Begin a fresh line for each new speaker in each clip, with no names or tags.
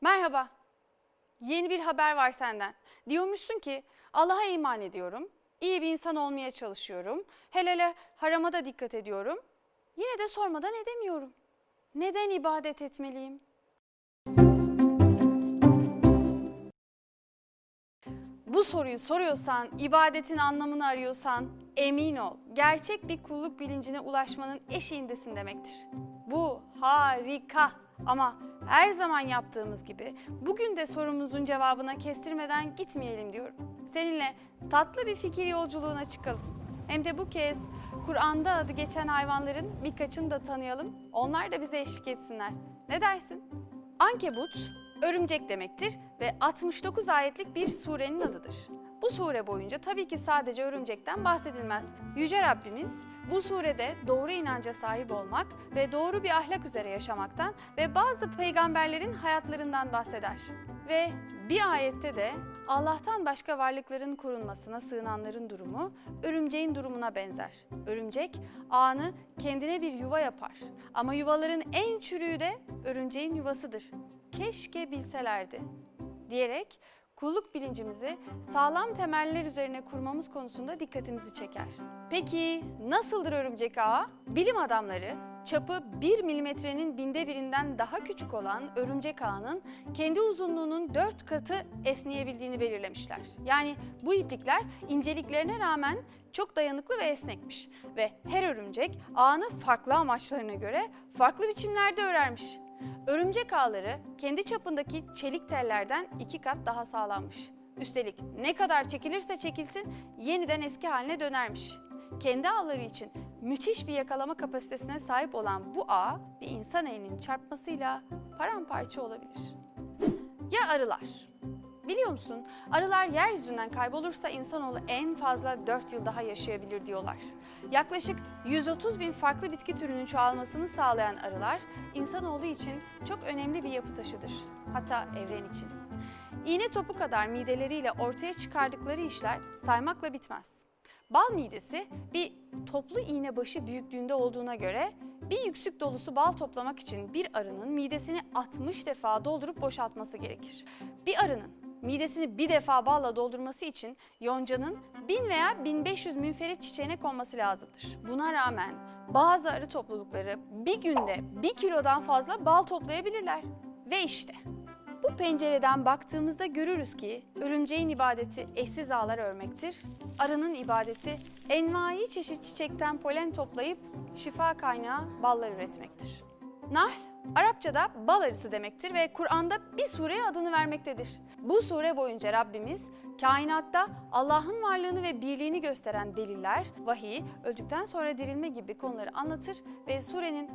Merhaba. Yeni bir haber var senden. Diyormuşsun ki Allah'a iman ediyorum. iyi bir insan olmaya çalışıyorum. Hele hele harama da dikkat ediyorum. Yine de sormadan edemiyorum. Neden ibadet etmeliyim? Bu soruyu soruyorsan, ibadetin anlamını arıyorsan emin ol. Gerçek bir kulluk bilincine ulaşmanın eşiğindesin demektir. Bu harika. Ama her zaman yaptığımız gibi bugün de sorumuzun cevabına kestirmeden gitmeyelim diyorum. Seninle tatlı bir fikir yolculuğuna çıkalım. Hem de bu kez Kur'an'da adı geçen hayvanların birkaçını da tanıyalım. Onlar da bize eşlik etsinler. Ne dersin? Ankebut, örümcek demektir ve 69 ayetlik bir surenin adıdır. Bu sure boyunca tabii ki sadece örümcekten bahsedilmez. Yüce Rabbimiz bu surede doğru inanca sahip olmak ve doğru bir ahlak üzere yaşamaktan ve bazı peygamberlerin hayatlarından bahseder. Ve bir ayette de Allah'tan başka varlıkların korunmasına sığınanların durumu örümceğin durumuna benzer. Örümcek ağını kendine bir yuva yapar ama yuvaların en çürüğü de örümceğin yuvasıdır. Keşke bilselerdi diyerek kulluk bilincimizi sağlam temeller üzerine kurmamız konusunda dikkatimizi çeker. Peki nasıldır örümcek ağı? Bilim adamları çapı 1 milimetrenin binde birinden daha küçük olan örümcek ağının kendi uzunluğunun 4 katı esneyebildiğini belirlemişler. Yani bu iplikler inceliklerine rağmen çok dayanıklı ve esnekmiş ve her örümcek ağını farklı amaçlarına göre farklı biçimlerde örermiş. Örümcek ağları kendi çapındaki çelik tellerden iki kat daha sağlammış. Üstelik ne kadar çekilirse çekilsin yeniden eski haline dönermiş. Kendi ağları için müthiş bir yakalama kapasitesine sahip olan bu ağ bir insan elinin çarpmasıyla paramparça olabilir. Ya arılar? Biliyor musun arılar yeryüzünden kaybolursa insanoğlu en fazla 4 yıl daha yaşayabilir diyorlar. Yaklaşık 130 bin farklı bitki türünün çoğalmasını sağlayan arılar insanoğlu için çok önemli bir yapı taşıdır. Hatta evren için. İğne topu kadar mideleriyle ortaya çıkardıkları işler saymakla bitmez. Bal midesi bir toplu iğne başı büyüklüğünde olduğuna göre bir yüksük dolusu bal toplamak için bir arının midesini 60 defa doldurup boşaltması gerekir. Bir arının midesini bir defa balla doldurması için yoncanın 1000 veya 1500 münferit çiçeğine konması lazımdır. Buna rağmen bazı arı toplulukları bir günde 1 kilodan fazla bal toplayabilirler. Ve işte bu pencereden baktığımızda görürüz ki örümceğin ibadeti eşsiz ağlar örmektir. Arının ibadeti envai çeşit çiçekten polen toplayıp şifa kaynağı ballar üretmektir. Nahl Arapçada bal arısı demektir ve Kur'an'da bir sureye adını vermektedir. Bu sure boyunca Rabbimiz kainatta Allah'ın varlığını ve birliğini gösteren deliller, vahiy, öldükten sonra dirilme gibi konuları anlatır ve surenin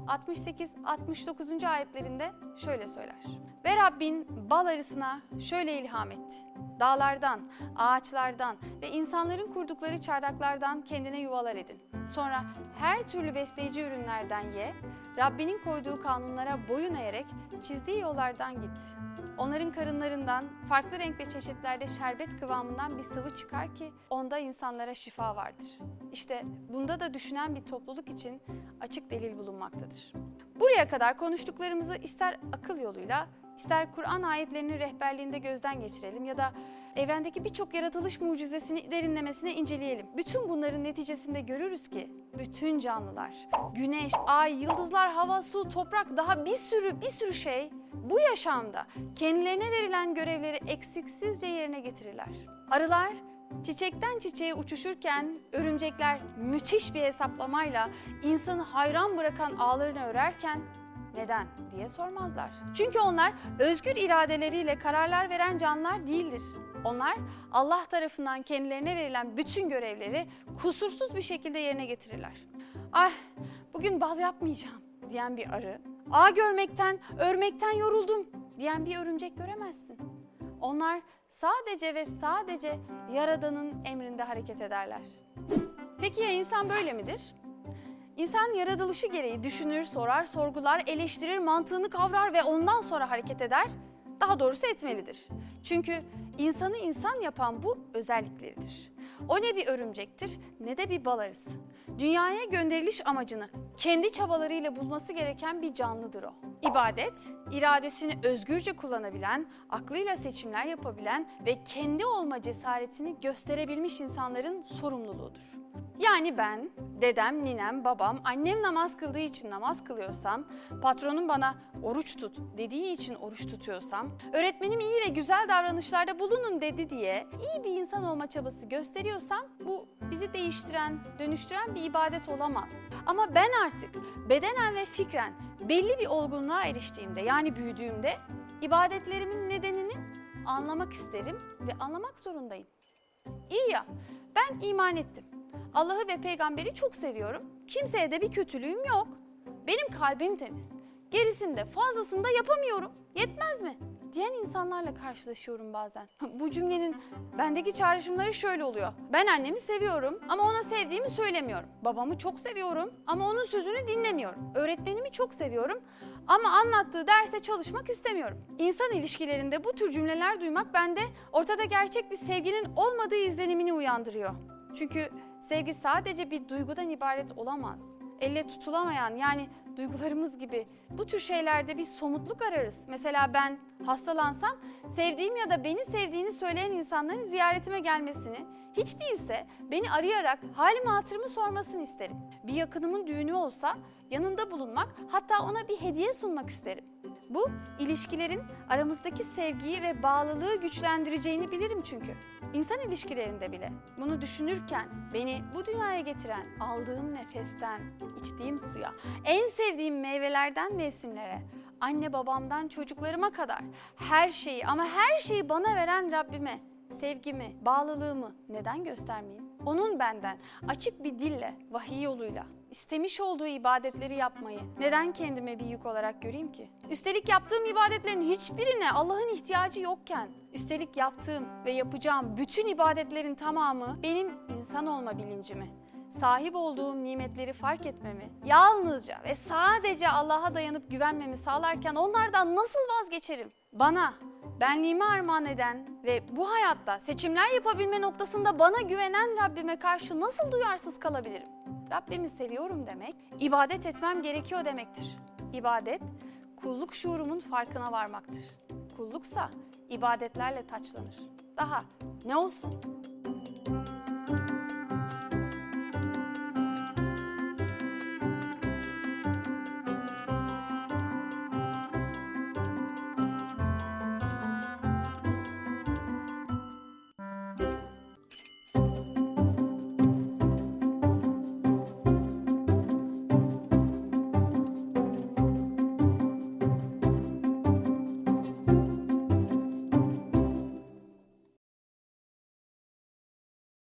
68-69. ayetlerinde şöyle söyler. Ve Rabbin bal arısına şöyle ilham etti. Dağlardan, ağaçlardan ve insanların kurdukları çardaklardan kendine yuvalar edin. Sonra her türlü besleyici ürünlerden ye, Rabbinin koyduğu kanunlara boyun eğerek çizdiği yollardan git. Onların karınlarından farklı renk ve çeşitlerde şerbet kıvamından bir sıvı çıkar ki onda insanlara şifa vardır. İşte bunda da düşünen bir topluluk için açık delil bulunmaktadır. Buraya kadar konuştuklarımızı ister akıl yoluyla ister Kur'an ayetlerinin rehberliğinde gözden geçirelim ya da evrendeki birçok yaratılış mucizesini derinlemesine inceleyelim. Bütün bunların neticesinde görürüz ki bütün canlılar, güneş, ay, yıldızlar, hava, su, toprak daha bir sürü bir sürü şey bu yaşamda kendilerine verilen görevleri eksiksizce yerine getirirler. Arılar Çiçekten çiçeğe uçuşurken örümcekler müthiş bir hesaplamayla insanı hayran bırakan ağlarını örerken neden diye sormazlar. Çünkü onlar özgür iradeleriyle kararlar veren canlılar değildir. Onlar Allah tarafından kendilerine verilen bütün görevleri kusursuz bir şekilde yerine getirirler. Ay bugün bal yapmayacağım diyen bir arı, ağ görmekten, örmekten yoruldum diyen bir örümcek göremezsin. Onlar sadece ve sadece Yaradan'ın emrinde hareket ederler. Peki ya insan böyle midir? İnsan yaratılışı gereği düşünür, sorar, sorgular, eleştirir, mantığını kavrar ve ondan sonra hareket eder. Daha doğrusu etmelidir. Çünkü insanı insan yapan bu özellikleridir. O ne bir örümcektir ne de bir bal arısı. Dünyaya gönderiliş amacını kendi çabalarıyla bulması gereken bir canlıdır o. İbadet, iradesini özgürce kullanabilen, aklıyla seçimler yapabilen ve kendi olma cesaretini gösterebilmiş insanların sorumluluğudur. Yani ben, dedem, ninem, babam, annem namaz kıldığı için namaz kılıyorsam, patronum bana oruç tut dediği için oruç tutuyorsam, öğretmenim iyi ve güzel davranışlarda bulunun dedi diye iyi bir insan olma çabası gösteriyorsam bu bizi değiştiren, dönüştüren bir ibadet olamaz. Ama ben artık bedenen ve fikren belli bir olgunluğa eriştiğimde yani büyüdüğümde ibadetlerimin nedenini anlamak isterim ve anlamak zorundayım. İyi ya ben iman ettim. Allah'ı ve peygamberi çok seviyorum. Kimseye de bir kötülüğüm yok. Benim kalbim temiz. Gerisini de fazlasını da yapamıyorum. Yetmez mi? Diyen insanlarla karşılaşıyorum bazen. Bu cümlenin bendeki çağrışımları şöyle oluyor. Ben annemi seviyorum ama ona sevdiğimi söylemiyorum. Babamı çok seviyorum ama onun sözünü dinlemiyorum. Öğretmenimi çok seviyorum ama anlattığı derse çalışmak istemiyorum. İnsan ilişkilerinde bu tür cümleler duymak bende ortada gerçek bir sevginin olmadığı izlenimini uyandırıyor. Çünkü sevgi sadece bir duygudan ibaret olamaz. Elle tutulamayan yani duygularımız gibi bu tür şeylerde bir somutluk ararız. Mesela ben hastalansam sevdiğim ya da beni sevdiğini söyleyen insanların ziyaretime gelmesini, hiç değilse beni arayarak halimi hatırımı sormasını isterim. Bir yakınımın düğünü olsa yanında bulunmak hatta ona bir hediye sunmak isterim. Bu ilişkilerin aramızdaki sevgiyi ve bağlılığı güçlendireceğini bilirim çünkü. İnsan ilişkilerinde bile bunu düşünürken beni bu dünyaya getiren aldığım nefesten, içtiğim suya, en sevdiğim meyvelerden mevsimlere, anne babamdan çocuklarıma kadar her şeyi ama her şeyi bana veren Rabbime sevgimi, bağlılığımı neden göstermeyeyim? Onun benden açık bir dille, vahiy yoluyla istemiş olduğu ibadetleri yapmayı neden kendime bir yük olarak göreyim ki? Üstelik yaptığım ibadetlerin hiçbirine Allah'ın ihtiyacı yokken, üstelik yaptığım ve yapacağım bütün ibadetlerin tamamı benim insan olma bilincimi, sahip olduğum nimetleri fark etmemi, yalnızca ve sadece Allah'a dayanıp güvenmemi sağlarken onlardan nasıl vazgeçerim? Bana benliğimi armağan eden ve bu hayatta seçimler yapabilme noktasında bana güvenen Rabbime karşı nasıl duyarsız kalabilirim? Rabbimi seviyorum demek, ibadet etmem gerekiyor demektir. İbadet, kulluk şuurumun farkına varmaktır. Kulluksa ibadetlerle taçlanır. Daha ne olsun?